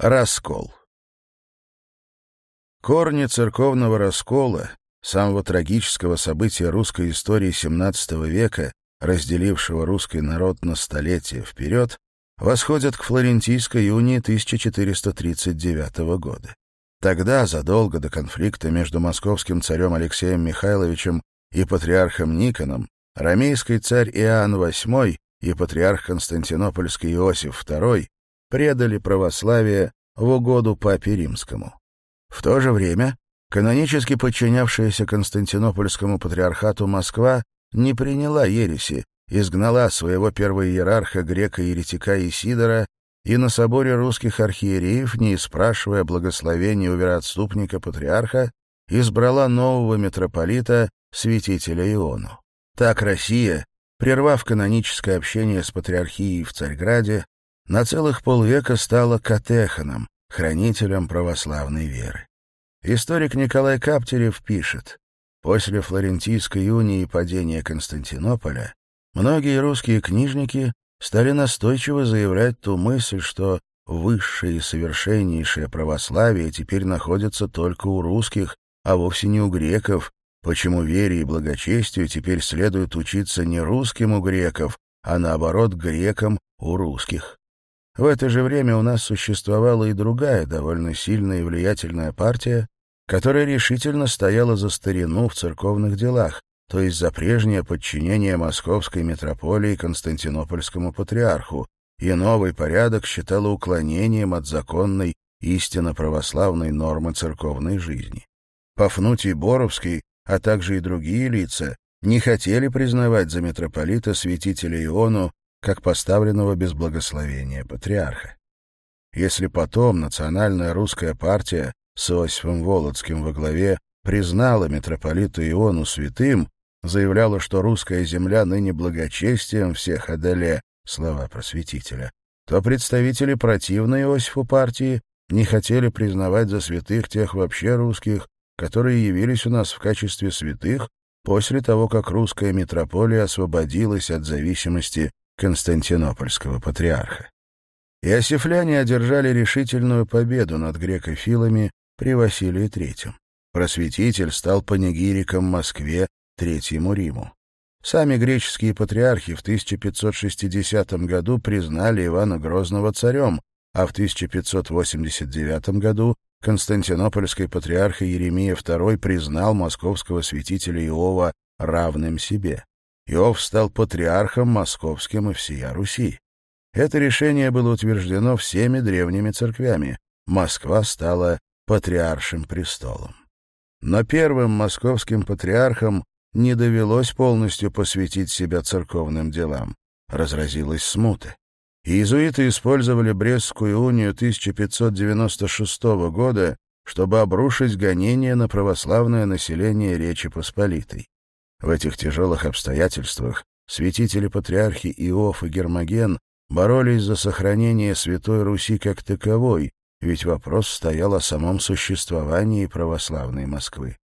Раскол. Корни церковного раскола, самого трагического события русской истории XVII века, разделившего русский народ на столетия вперед, восходят к флорентийской унии 1439 года. Тогда, задолго до конфликта между московским царем Алексеем Михайловичем и патриархом Никоном, ромейский царь Иоанн VIII и патриарх Константинопольский Иосиф II предали православие в угоду папе римскому. В то же время канонически подчинявшаяся Константинопольскому патриархату Москва не приняла ереси, изгнала своего первого иерарха грека-еретика Исидора и на соборе русских архиереев, не спрашивая благословения у вероотступника патриарха, избрала нового митрополита, святителя Иону. Так Россия, прервав каноническое общение с патриархией в Царьграде, на целых полвека стала катеханом, хранителем православной веры. Историк Николай Каптерев пишет, «После Флорентийской унии и падения Константинополя многие русские книжники стали настойчиво заявлять ту мысль, что высшее и совершеннейшее православие теперь находится только у русских, а вовсе не у греков, почему вере и благочестию теперь следует учиться не русским у греков, а наоборот грекам у русских. В это же время у нас существовала и другая довольно сильная и влиятельная партия, которая решительно стояла за старину в церковных делах, то есть за прежнее подчинение московской митрополии Константинопольскому патриарху, и новый порядок считала уклонением от законной, истинно православной нормы церковной жизни. Пафнутий Боровский, а также и другие лица, не хотели признавать за митрополита святителя Иону как поставленного без благословения патриарха. Если потом национальная русская партия с Иосифом Володским во главе признала митрополита Иону святым, заявляла, что русская земля ныне благочестием всех одоле, слова просветителя, то представители противной Иосифу партии не хотели признавать за святых тех вообще русских, которые явились у нас в качестве святых после того, как русская митрополия освободилась от зависимости константинопольского патриарха. Иосифляне одержали решительную победу над грекофилами при Василии III. Просветитель стал панигириком Москве Третьему Риму. Сами греческие патриархи в 1560 году признали Ивана Грозного царем, а в 1589 году Константинопольский патриарх Еремия II признал московского святителя Иова равным себе. Иов стал патриархом московским и всея Руси. Это решение было утверждено всеми древними церквями. Москва стала патриаршим престолом. Но первым московским патриархам не довелось полностью посвятить себя церковным делам. Разразилась смута. Иезуиты использовали Брестскую унию 1596 года, чтобы обрушить гонения на православное население Речи Посполитой. В этих тяжелых обстоятельствах святители-патриархи Иов и Гермоген боролись за сохранение Святой Руси как таковой, ведь вопрос стоял о самом существовании православной Москвы.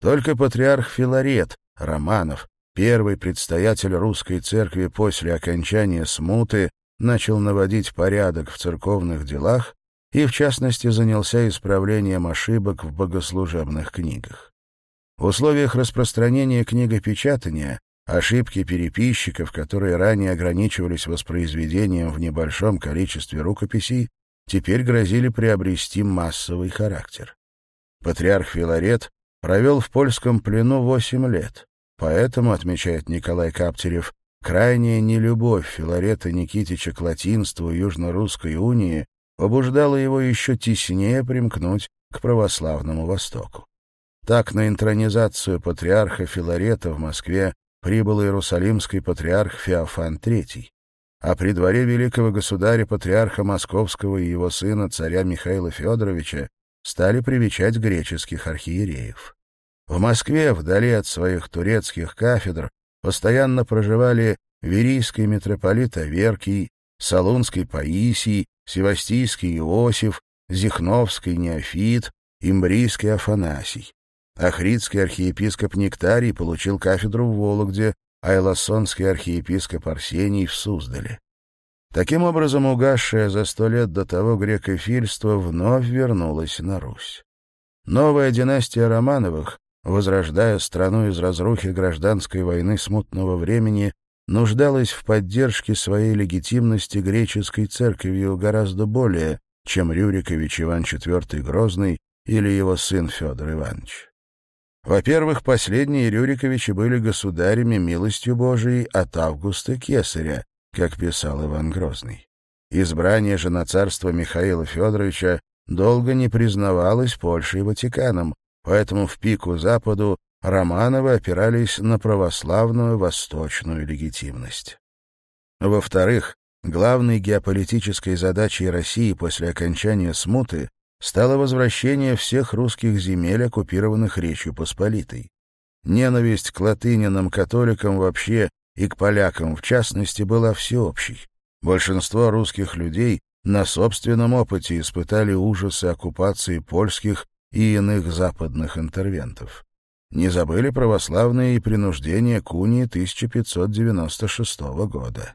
Только патриарх Филарет, Романов, первый предстоятель русской церкви после окончания смуты, начал наводить порядок в церковных делах и, в частности, занялся исправлением ошибок в богослужебных книгах. В условиях распространения книгопечатания ошибки переписчиков, которые ранее ограничивались воспроизведением в небольшом количестве рукописей, теперь грозили приобрести массовый характер. Патриарх Филарет провел в польском плену 8 лет, поэтому, отмечает Николай Каптерев, крайняя нелюбовь Филарета Никитича к латинству Южно-Русской унии побуждала его еще теснее примкнуть к православному Востоку. Так на интронизацию патриарха Филарета в Москве прибыл иерусалимский патриарх Феофан III, а при дворе великого государя патриарха Московского и его сына царя Михаила Федоровича стали привечать греческих архиереев. В Москве, вдали от своих турецких кафедр, постоянно проживали верийский митрополит Аверкий, Солунский Паисий, Севастийский Иосиф, Зихновский Неофит, Имбрийский Афанасий. Ахридский архиепископ Нектарий получил кафедру в Вологде, а Элосонский архиепископ Арсений в Суздале. Таким образом, угасшее за сто лет до того грекофильство вновь вернулось на Русь. Новая династия Романовых, возрождая страну из разрухи гражданской войны смутного времени, нуждалась в поддержке своей легитимности греческой церковью гораздо более, чем Рюрикович Иван IV Грозный или его сын Федор Иванович. Во-первых, последние Рюриковичи были государями милостью Божией от Августа Кесаря, как писал Иван Грозный. Избрание же на царство Михаила Федоровича долго не признавалось Польшей и Ватиканом, поэтому в пику Западу Романовы опирались на православную восточную легитимность. Во-вторых, главной геополитической задачей России после окончания смуты стало возвращение всех русских земель, оккупированных Речью Посполитой. Ненависть к латынинам-католикам вообще и к полякам в частности была всеобщей. Большинство русских людей на собственном опыте испытали ужасы оккупации польских и иных западных интервентов. Не забыли православные и принуждения к унии 1596 года.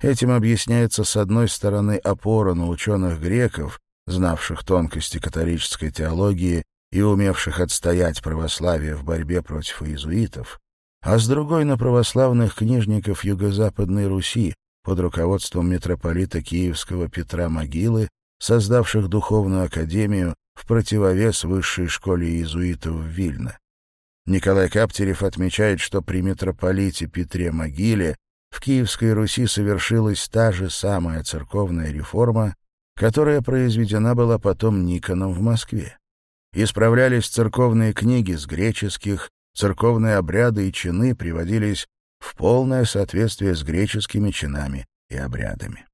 Этим объясняется, с одной стороны, опора на ученых греков, знавших тонкости католической теологии и умевших отстоять православие в борьбе против иезуитов, а с другой на православных книжников Юго-Западной Руси под руководством митрополита Киевского Петра Могилы, создавших духовную академию в противовес высшей школе иезуитов в Вильно. Николай Каптерев отмечает, что при митрополите Петре Могиле в Киевской Руси совершилась та же самая церковная реформа, которая произведена была потом Никоном в Москве. Исправлялись церковные книги с греческих, церковные обряды и чины приводились в полное соответствие с греческими чинами и обрядами.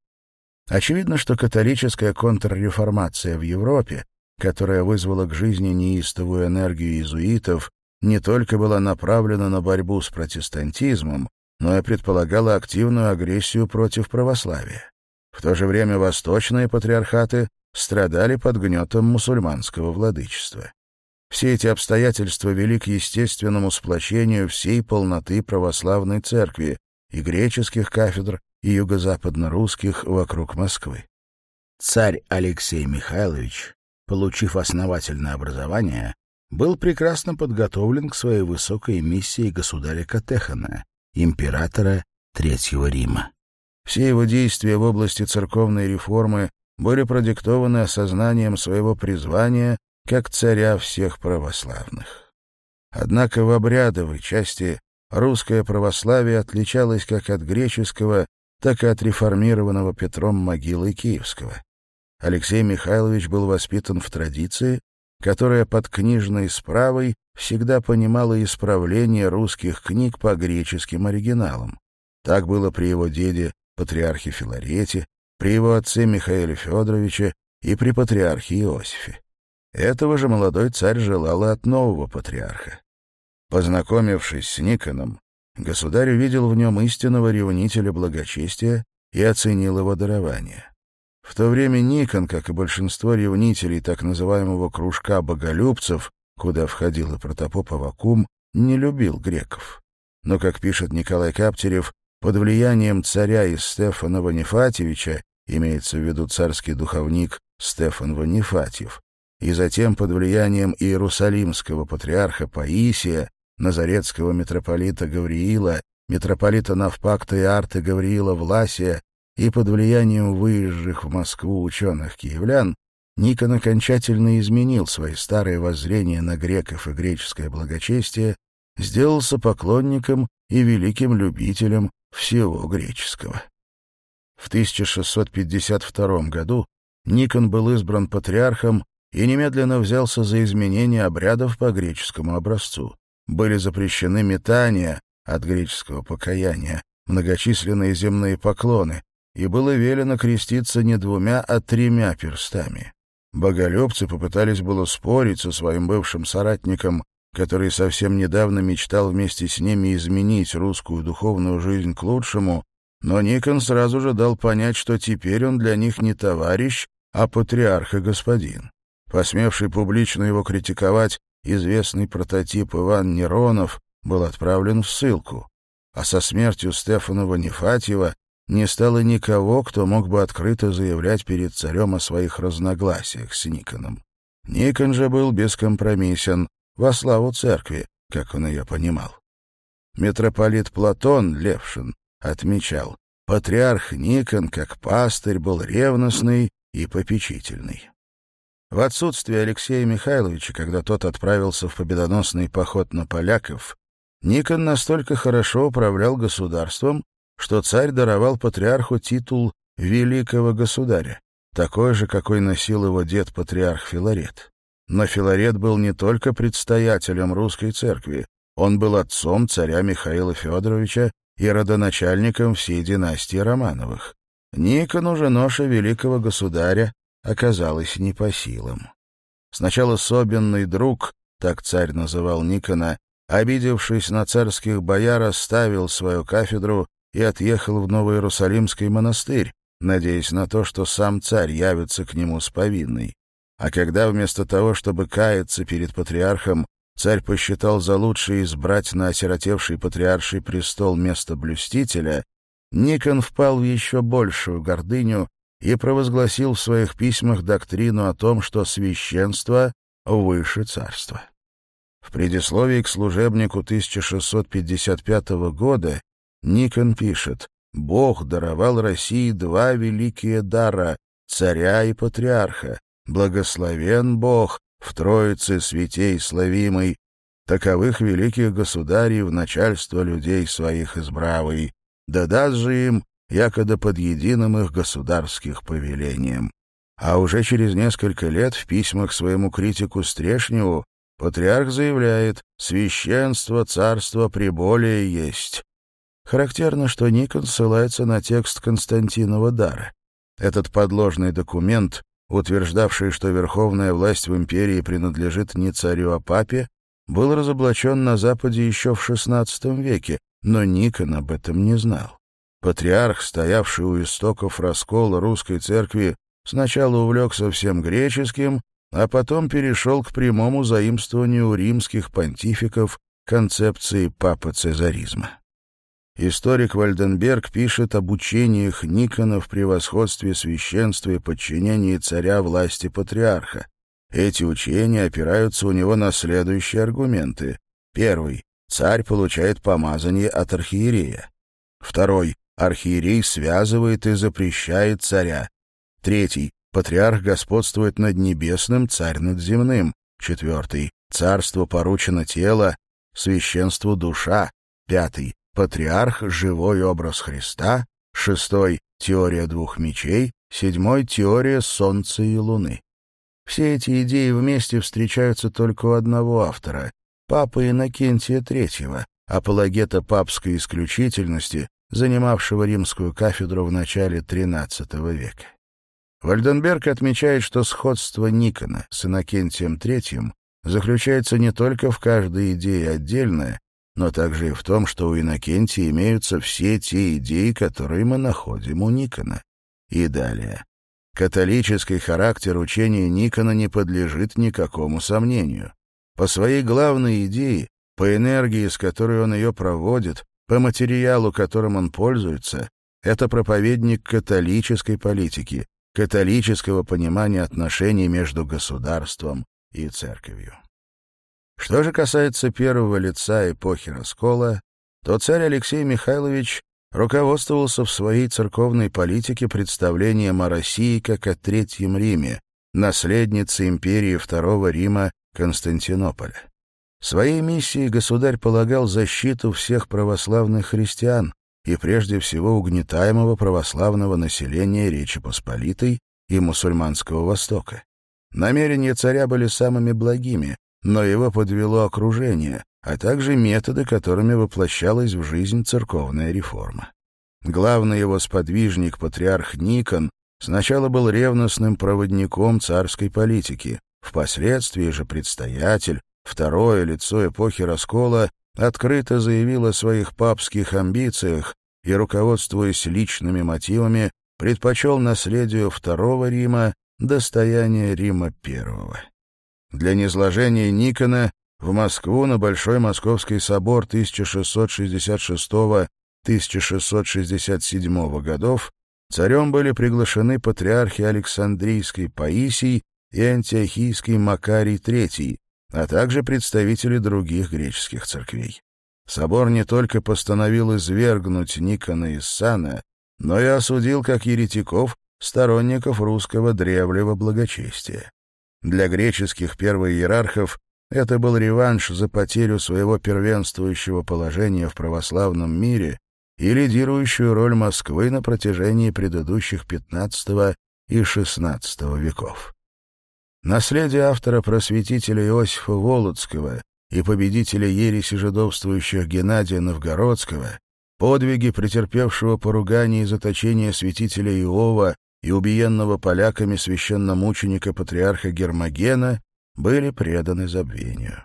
Очевидно, что католическая контрреформация в Европе, которая вызвала к жизни неистовую энергию иезуитов, не только была направлена на борьбу с протестантизмом, но и предполагала активную агрессию против православия. В то же время восточные патриархаты страдали под гнетом мусульманского владычества. Все эти обстоятельства вели к естественному сплочению всей полноты православной церкви и греческих кафедр, и юго-западно-русских вокруг Москвы. Царь Алексей Михайлович, получив основательное образование, был прекрасно подготовлен к своей высокой миссии государя Катехана, императора Третьего Рима. Все его действия в области церковной реформы были продиктованы осознанием своего призвания как царя всех православных. Однако в обрядовой части русское православие отличалось как от греческого, так и от реформированного Петром могилы Киевского. Алексей Михайлович был воспитан в традиции, которая под книжной справой всегда понимала исправление русских книг по греческим оригиналам. Так было при его деде патриархе Филарете, при его отце Михаиле Федоровиче и при патриархе Иосифе. Этого же молодой царь желал от нового патриарха. Познакомившись с Никоном, государь увидел в нем истинного ревнителя благочестия и оценил его дарование. В то время Никон, как и большинство ревнителей так называемого «кружка боголюбцев», куда входил и протопоп Авакум, не любил греков. Но, как пишет Николай Каптерев, под влиянием царя и Стефана Ванифатьевича, имеется в виду царский духовник Стефан Ванифатьев, и затем под влиянием иерусалимского патриарха Паисия, назарецкого митрополита Гавриила, митрополита Навпакта и Арты Гавриила Власия и под влиянием выезжих в Москву ученых-киевлян, Никон окончательно изменил свои старые воззрения на греков и греческое благочестие, сделался поклонником и великим любителем всего греческого. В 1652 году Никон был избран патриархом и немедленно взялся за изменение обрядов по греческому образцу. Были запрещены метания от греческого покаяния, многочисленные земные поклоны, и было велено креститься не двумя, а тремя перстами. Боголюбцы попытались было спорить со своим бывшим соратником, который совсем недавно мечтал вместе с ними изменить русскую духовную жизнь к лучшему, но Никон сразу же дал понять, что теперь он для них не товарищ, а патриарх и господин. Посмевший публично его критиковать, известный прототип Иван Неронов был отправлен в ссылку, а со смертью Стефана Ванифатьева не стало никого, кто мог бы открыто заявлять перед царем о своих разногласиях с Никоном. Никон же был бескомпромиссен во славу церкви, как он ее понимал. Митрополит Платон Левшин отмечал, патриарх Никон, как пастырь, был ревностный и попечительный. В отсутствие Алексея Михайловича, когда тот отправился в победоносный поход на поляков, Никон настолько хорошо управлял государством, что царь даровал патриарху титул «великого государя», такой же, какой носил его дед-патриарх Филарет. Но Филарет был не только предстоятелем русской церкви, он был отцом царя Михаила Федоровича и родоначальником всей династии Романовых. Никону же ноша великого государя оказалась не по силам. Сначала особенный друг, так царь называл Никона, обидевшись на царских бояр, оставил свою кафедру и отъехал в Новоиерусалимский монастырь, надеясь на то, что сам царь явится к нему с повинной. А когда вместо того, чтобы каяться перед патриархом, царь посчитал за лучшее избрать на осиротевший патриарший престол место блюстителя, Никон впал в еще большую гордыню и провозгласил в своих письмах доктрину о том, что священство выше царства. В предисловии к служебнику 1655 года Никон пишет «Бог даровал России два великие дара — царя и патриарха, Благословен Бог в Троице святей славимой, таковых великих государей в начальство людей своих избравый, да даст же им, якода под единым их государских повелением. А уже через несколько лет в письмах своему критику Стрешневу патриарх заявляет «священство царство приболее есть». Характерно, что Никон ссылается на текст Константинова Дара. Этот подложный документ утверждавший, что верховная власть в империи принадлежит не царю, а папе, был разоблачен на Западе еще в XVI веке, но Никон об этом не знал. Патриарх, стоявший у истоков раскола русской церкви, сначала увлекся всем греческим, а потом перешел к прямому заимствованию римских понтификов концепции папа-цезаризма историк Вальденберг пишет об учениях Никона в превосходстве священства и подчинении царя власти патриарха. Эти учения опираются у него на следующие аргументы. Первый. Царь получает помазание от архиерея. Второй. Архиерей связывает и запрещает царя. Третий. Патриарх господствует над небесным, царь над земным. Четвертый. Царство поручено тело, священству душа. Пятый. Патриарх — живой образ Христа, шестой — теория двух мечей, седьмой — теория Солнца и Луны. Все эти идеи вместе встречаются только у одного автора — Папы Иннокентия III, апологета папской исключительности, занимавшего римскую кафедру в начале XIII века. Вальденберг отмечает, что сходство Никона с Иннокентием III заключается не только в каждой идее отдельно, но также и в том, что у Иннокентия имеются все те идеи, которые мы находим у Никона. И далее. Католический характер учения Никона не подлежит никакому сомнению. По своей главной идее, по энергии, с которой он ее проводит, по материалу, которым он пользуется, это проповедник католической политики, католического понимания отношений между государством и церковью. Что же касается первого лица эпохи раскола, то царь Алексей Михайлович руководствовался в своей церковной политике представлением о России как о Третьем Риме, наследнице империи Второго Рима Константинополя. Своей миссией государь полагал защиту всех православных христиан и прежде всего угнетаемого православного населения Речи Посполитой и мусульманского Востока. Намерения царя были самыми благими, но его подвело окружение, а также методы, которыми воплощалась в жизнь церковная реформа. Главный его сподвижник, патриарх Никон, сначала был ревностным проводником царской политики, впоследствии же предстоятель, второе лицо эпохи раскола, открыто заявил о своих папских амбициях и, руководствуясь личными мотивами, предпочел наследию Второго Рима достояние Рима Первого. Для низложения Никона в Москву на Большой Московский собор 1666-1667 годов царем были приглашены патриархи Александрийский Паисий и Антиохийский Макарий III, а также представители других греческих церквей. Собор не только постановил извергнуть Никона и сана, но и осудил как еретиков сторонников русского древнего благочестия. Для греческих первоиерархов это был реванш за потерю своего первенствующего положения в православном мире и лидирующую роль Москвы на протяжении предыдущих XV и XVI веков. Наследие автора-просветителя Иосифа Володского и победителя ереси жидовствующих Геннадия Новгородского, подвиги претерпевшего поругание и заточение святителя Иова и убиенного поляками священномученика патриарха Гермогена были преданы забвению.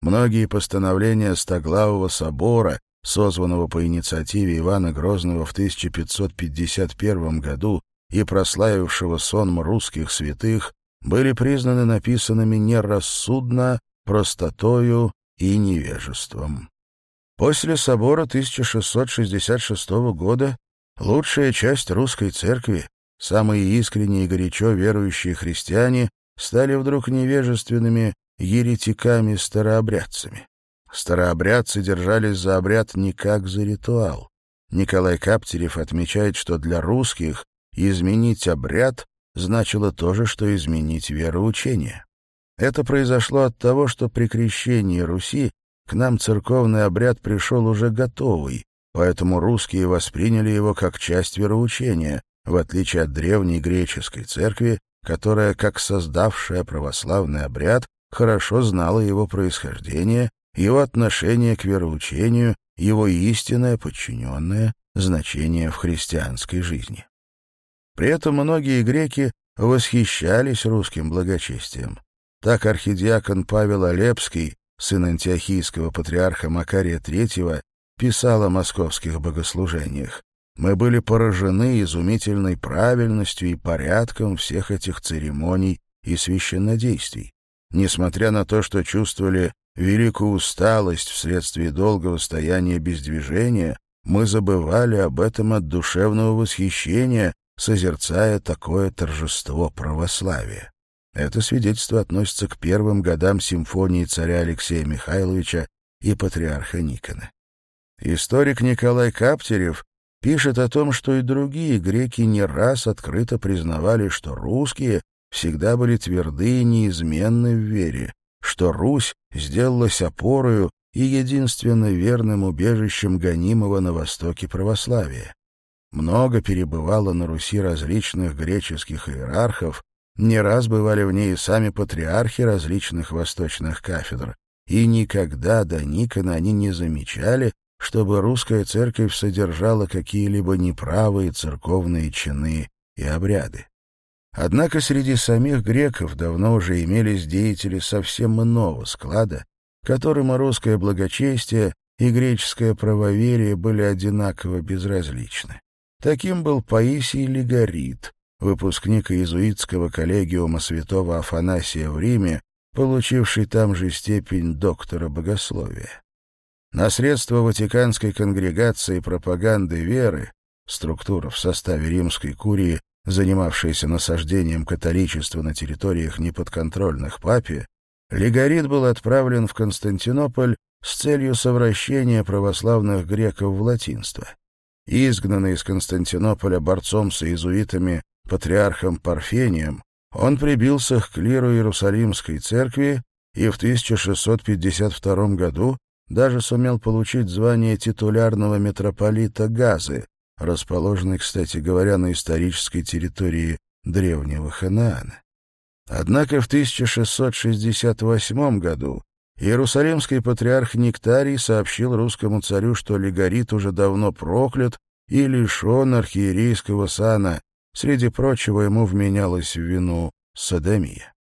Многие постановления Стоглавого собора, созванного по инициативе Ивана Грозного в 1551 году и прославившего сонм русских святых, были признаны написанными нерассудно, простотою и невежеством. После собора 1666 года лучшая часть русской церкви Самые искренние и горячо верующие христиане стали вдруг невежественными еретиками-старообрядцами. Старообрядцы держались за обряд не как за ритуал. Николай Каптерев отмечает, что для русских изменить обряд значило то же, что изменить вероучение. Это произошло от того, что при крещении Руси к нам церковный обряд пришел уже готовый, поэтому русские восприняли его как часть вероучения, в отличие от древней греческой церкви, которая, как создавшая православный обряд, хорошо знала его происхождение, его отношение к вероучению, его истинное подчиненное значение в христианской жизни. При этом многие греки восхищались русским благочестием. Так архидиакон Павел Олепский, сын антиохийского патриарха Макария III, писал о московских богослужениях. Мы были поражены изумительной правильностью и порядком всех этих церемоний и священнодействий, несмотря на то, что чувствовали великую усталость вследствие долгого стояния без движения, мы забывали об этом от душевного восхищения, созерцая такое торжество православия. Это свидетельство относится к первым годам симфонии царя Алексея Михайловича и патриарха Никона. Историк Николай Каптерев пишет о том, что и другие греки не раз открыто признавали, что русские всегда были тверды и неизменны в вере, что Русь сделалась опорою и единственно верным убежищем гонимого на востоке православия. Много перебывало на Руси различных греческих иерархов, не раз бывали в ней и сами патриархи различных восточных кафедр, и никогда до Никона они не замечали, чтобы русская церковь содержала какие-либо неправые церковные чины и обряды. Однако среди самих греков давно уже имелись деятели совсем иного склада, которым русское благочестие, и греческое правоверие были одинаково безразличны. Таким был Паисий Легорит, выпускник иезуитского коллегиума святого Афанасия в Риме, получивший там же степень доктора богословия на средства Ватиканской конгрегации пропаганды веры, структура в составе римской курии, занимавшаяся насаждением католичества на территориях неподконтрольных папе, Легорит был отправлен в Константинополь с целью совращения православных греков в латинство. Изгнанный из Константинополя борцом с иезуитами патриархом Парфением, он прибился к клиру Иерусалимской церкви и в 1652 году даже сумел получить звание титулярного митрополита Газы, расположенной, кстати говоря, на исторической территории древнего Ханаана. Однако в 1668 году Иерусалимский патриарх Нектарий сообщил русскому царю, что Легорит уже давно проклят и лишен архиерейского сана, среди прочего ему вменялось в вину садомия.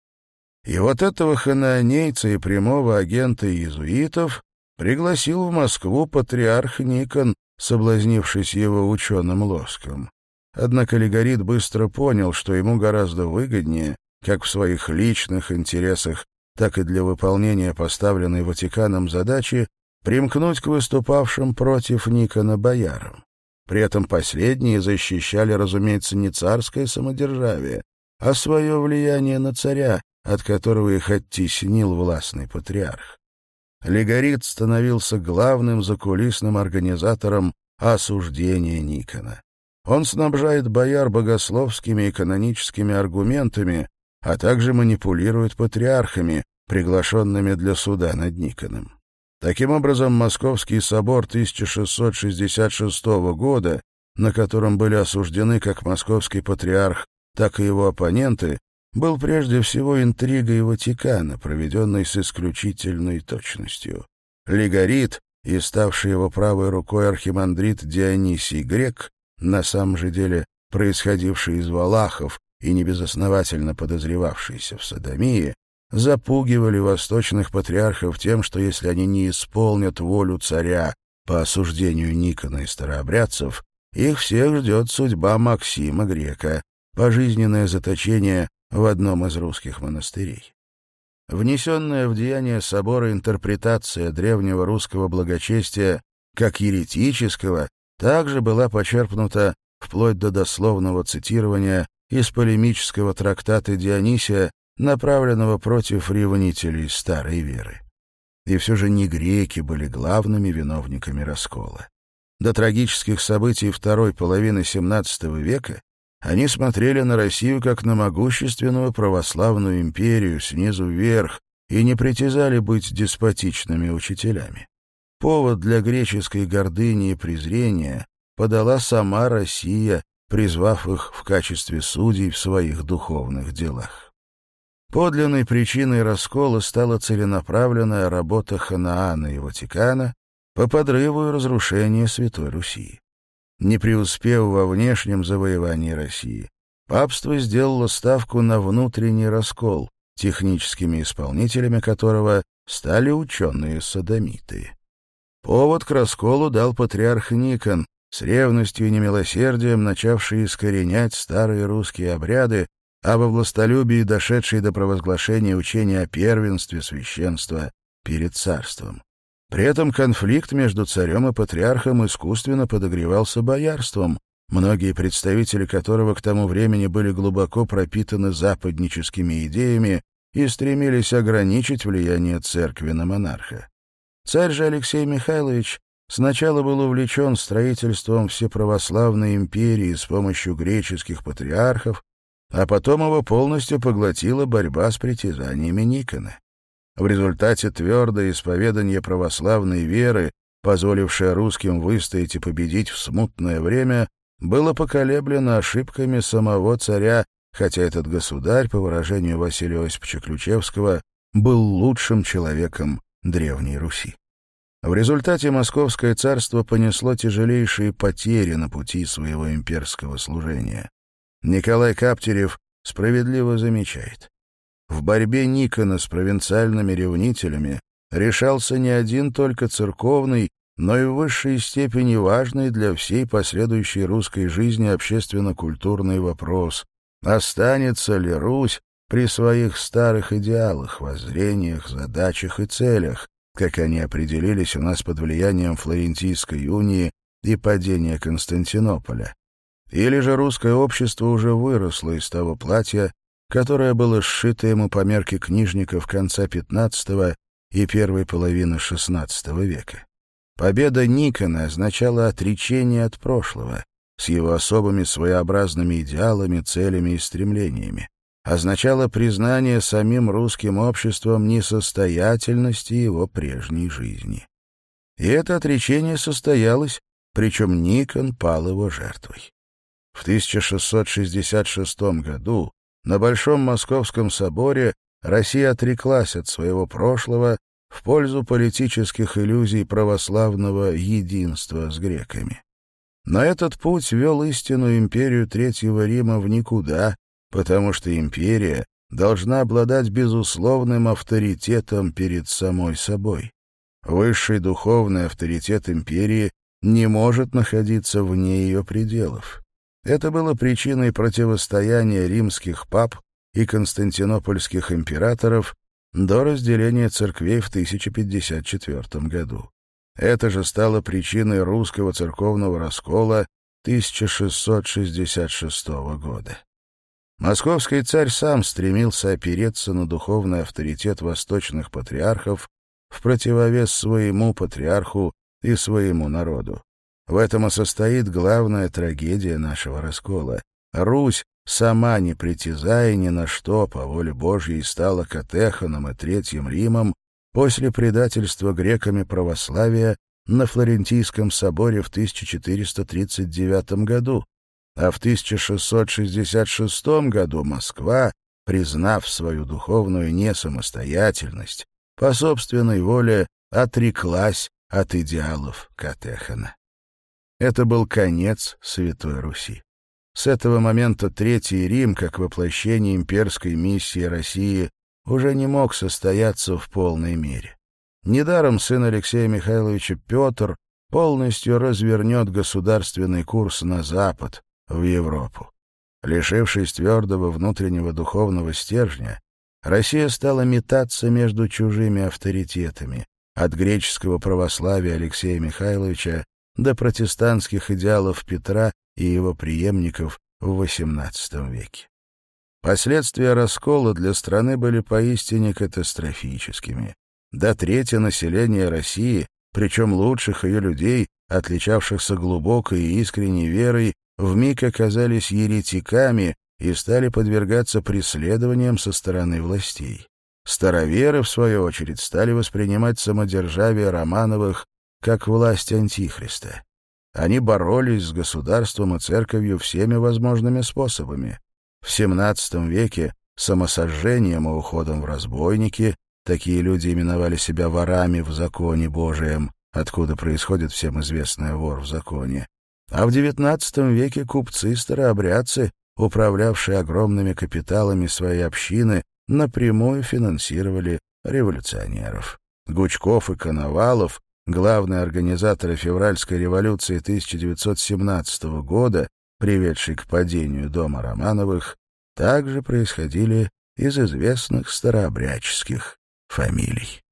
И вот этого ханаанейца и прямого агента иезуитов пригласил в Москву патриарх Никон, соблазнившись его ученым лоском. Однако Легорит быстро понял, что ему гораздо выгоднее, как в своих личных интересах, так и для выполнения поставленной Ватиканом задачи, примкнуть к выступавшим против Никона боярам. При этом последние защищали, разумеется, не царское самодержавие, а свое влияние на царя, от которого их оттеснил властный патриарх. Легорит становился главным закулисным организатором осуждения Никона. Он снабжает бояр богословскими и каноническими аргументами, а также манипулирует патриархами, приглашенными для суда над Никоном. Таким образом, Московский собор 1666 года, на котором были осуждены как московский патриарх, так и его оппоненты, был прежде всего интригой Ватикана, проведенной с исключительной точностью. Легорит и ставший его правой рукой архимандрит Дионисий Грек, на самом же деле происходивший из Валахов и небезосновательно подозревавшийся в содомии, запугивали восточных патриархов тем, что если они не исполнят волю царя по осуждению Никона и старообрядцев, их всех ждет судьба Максима Грека, пожизненное заточение в одном из русских монастырей. Внесенная в деяние собора интерпретация древнего русского благочестия как еретического также была почерпнута вплоть до дословного цитирования из полемического трактата Дионисия, направленного против ревнителей старой веры. И все же не греки были главными виновниками раскола. До трагических событий второй половины XVII века они смотрели на Россию как на могущественную православную империю снизу вверх и не притязали быть деспотичными учителями. Повод для греческой гордыни и презрения подала сама Россия, призвав их в качестве судей в своих духовных делах. Подлинной причиной раскола стала целенаправленная работа Ханаана и Ватикана по подрыву и разрушению Святой Руси не преуспев во внешнем завоевании России, папство сделало ставку на внутренний раскол, техническими исполнителями которого стали ученые-садомиты. Повод к расколу дал патриарх Никон, с ревностью и немилосердием начавший искоренять старые русские обряды, а во властолюбии дошедший до провозглашения учения о первенстве священства перед царством. При этом конфликт между царем и патриархом искусственно подогревался боярством, многие представители которого к тому времени были глубоко пропитаны западническими идеями и стремились ограничить влияние церкви на монарха. Царь же Алексей Михайлович сначала был увлечен строительством всеправославной империи с помощью греческих патриархов, а потом его полностью поглотила борьба с притязаниями Никона в результате твердое исповедание православной веры, позволившее русским выстоять и победить в смутное время, было поколеблено ошибками самого царя, хотя этот государь, по выражению Василия Осиповича Ключевского, был лучшим человеком Древней Руси. В результате Московское царство понесло тяжелейшие потери на пути своего имперского служения. Николай Каптерев справедливо замечает. В борьбе Никона с провинциальными ревнителями решался не один только церковный, но и в высшей степени важный для всей последующей русской жизни общественно-культурный вопрос — останется ли Русь при своих старых идеалах, воззрениях, задачах и целях, как они определились у нас под влиянием Флорентийской унии и падения Константинополя. Или же русское общество уже выросло из того платья, которое было сшито ему по мерке книжников конца XV и первой половины XVI века. Победа Никона означала отречение от прошлого, с его особыми своеобразными идеалами, целями и стремлениями, означала признание самим русским обществом несостоятельности его прежней жизни. И это отречение состоялось, причем Никон пал его жертвой. В 1666 году на Большом Московском соборе Россия отреклась от своего прошлого в пользу политических иллюзий православного единства с греками. На этот путь вел истинную империю Третьего Рима в никуда, потому что империя должна обладать безусловным авторитетом перед самой собой. Высший духовный авторитет империи не может находиться вне ее пределов. Это было причиной противостояния римских пап и константинопольских императоров до разделения церквей в 1054 году. Это же стало причиной русского церковного раскола 1666 года. Московский царь сам стремился опереться на духовный авторитет восточных патриархов в противовес своему патриарху и своему народу. В этом и состоит главная трагедия нашего раскола. Русь, сама не притязая ни на что, по воле Божьей стала Катеханом и Третьим Римом после предательства греками православия на Флорентийском соборе в 1439 году, а в 1666 году Москва, признав свою духовную несамостоятельность, по собственной воле отреклась от идеалов Катехана. Это был конец Святой Руси. С этого момента Третий Рим, как воплощение имперской миссии России, уже не мог состояться в полной мере. Недаром сын Алексея Михайловича Петр полностью развернет государственный курс на Запад, в Европу. Лишившись твердого внутреннего духовного стержня, Россия стала метаться между чужими авторитетами, от греческого православия Алексея Михайловича до протестантских идеалов Петра и его преемников в XVIII веке. Последствия раскола для страны были поистине катастрофическими. До трети населения России, причем лучших ее людей, отличавшихся глубокой и искренней верой, вмиг оказались еретиками и стали подвергаться преследованиям со стороны властей. Староверы, в свою очередь, стали воспринимать самодержавие Романовых как власть Антихриста. Они боролись с государством и церковью всеми возможными способами. В XVII веке самосожжением и уходом в разбойники такие люди именовали себя ворами в законе Божием, откуда происходит всем известный «вор в законе». А в XIX веке купцы-старообрядцы, управлявшие огромными капиталами своей общины, напрямую финансировали революционеров. Гучков и Коновалов главные организаторы февральской революции 1917 года, приведшей к падению дома Романовых, также происходили из известных старообрядческих фамилий.